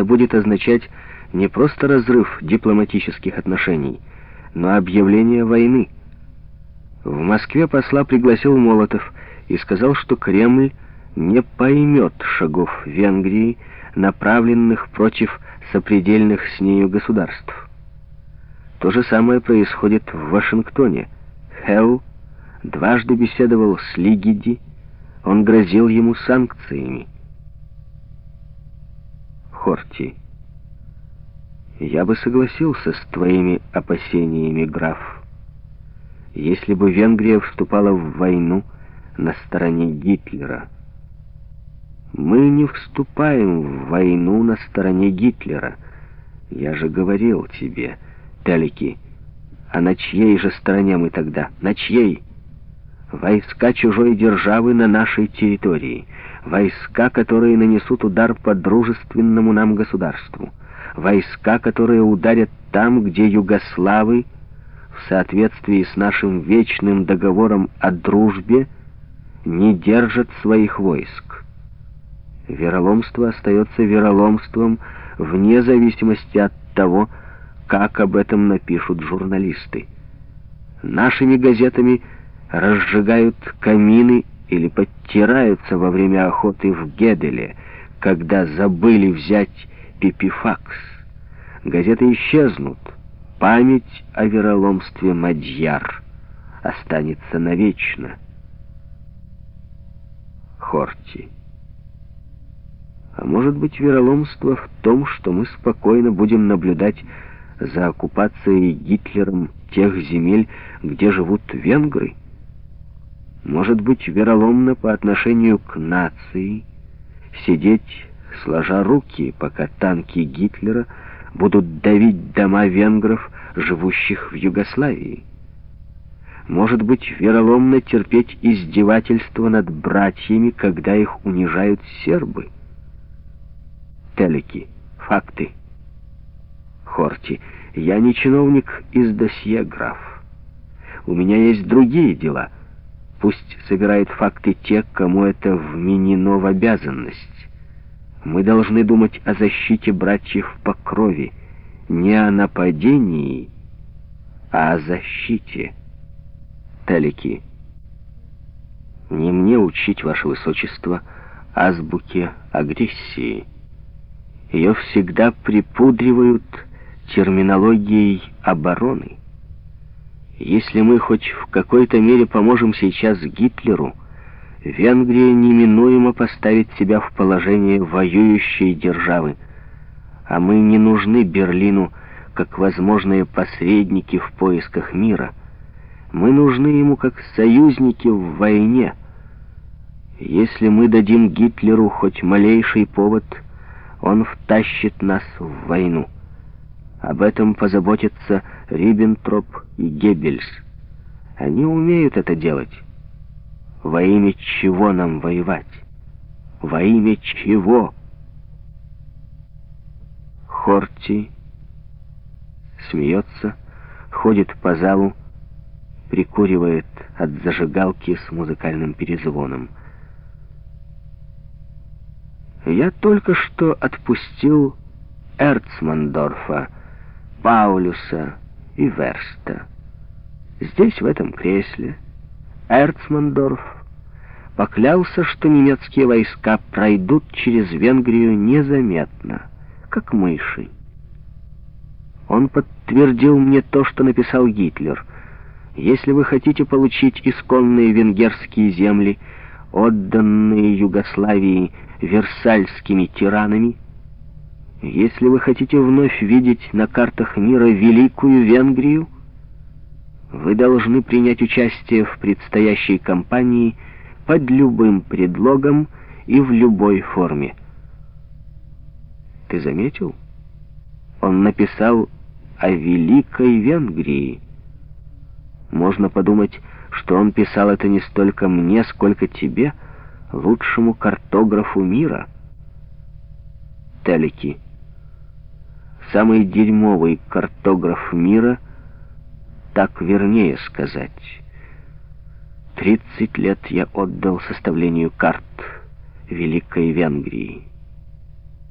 Это будет означать не просто разрыв дипломатических отношений, но объявление войны. В Москве посла пригласил Молотов и сказал, что Кремль не поймет шагов Венгрии, направленных против сопредельных с нею государств. То же самое происходит в Вашингтоне. Хелл дважды беседовал с Лигиди, он грозил ему санкциями. Хорти, я бы согласился с твоими опасениями, граф, если бы Венгрия вступала в войну на стороне Гитлера. Мы не вступаем в войну на стороне Гитлера. Я же говорил тебе, Телики, а на чьей же стороне мы тогда? На чьей? Войска чужой державы на нашей территории. Войска, которые нанесут удар по дружественному нам государству. Войска, которые ударят там, где югославы, в соответствии с нашим вечным договором о дружбе, не держат своих войск. Вероломство остается вероломством вне зависимости от того, как об этом напишут журналисты. Нашими газетами разжигают камины или подтираются во время охоты в Геделе, когда забыли взять пипифакс. Газеты исчезнут. Память о вероломстве Мадьяр останется навечно. Хорти. А может быть, вероломство в том, что мы спокойно будем наблюдать за оккупацией Гитлером тех земель, где живут венгры? Может быть, вероломно по отношению к нации сидеть, сложа руки, пока танки Гитлера будут давить дома венгров, живущих в Югославии? Может быть, вероломно терпеть издевательство над братьями, когда их унижают сербы? Телеки, факты. Хорти, я не чиновник из досье, граф. У меня есть другие дела. Пусть собирают факты те, кому это вменено в обязанность. Мы должны думать о защите братьев по крови, не о нападении, а о защите. Телеки, не мне учить, ваше высочество, азбуке агрессии. Ее всегда припудривают терминологией обороны. Если мы хоть в какой-то мере поможем сейчас Гитлеру, Венгрия неминуемо поставит себя в положение воюющей державы, а мы не нужны Берлину как возможные посредники в поисках мира. Мы нужны ему как союзники в войне. Если мы дадим Гитлеру хоть малейший повод — он втащит нас в войну. Об этом позаботятся Риббентроп и Геббельс. Они умеют это делать. Во имя чего нам воевать? Во имя чего? Хорти смеется, ходит по залу, прикуривает от зажигалки с музыкальным перезвоном. Я только что отпустил Эрцмандорфа, Паулюса и Верста. Здесь, в этом кресле, Эрцмандорф поклялся, что немецкие войска пройдут через Венгрию незаметно, как мыши. Он подтвердил мне то, что написал Гитлер. Если вы хотите получить исконные венгерские земли, отданные Югославии версальскими тиранами, если вы хотите вновь видеть на картах мира Великую Венгрию, вы должны принять участие в предстоящей кампании под любым предлогом и в любой форме. Ты заметил? Он написал о Великой Венгрии. Можно подумать, что он писал это не столько мне, сколько тебе, — лучшему картографу мира. Телеки. Самый дерьмовый картограф мира, так вернее сказать. Тридцать лет я отдал составлению карт Великой Венгрии.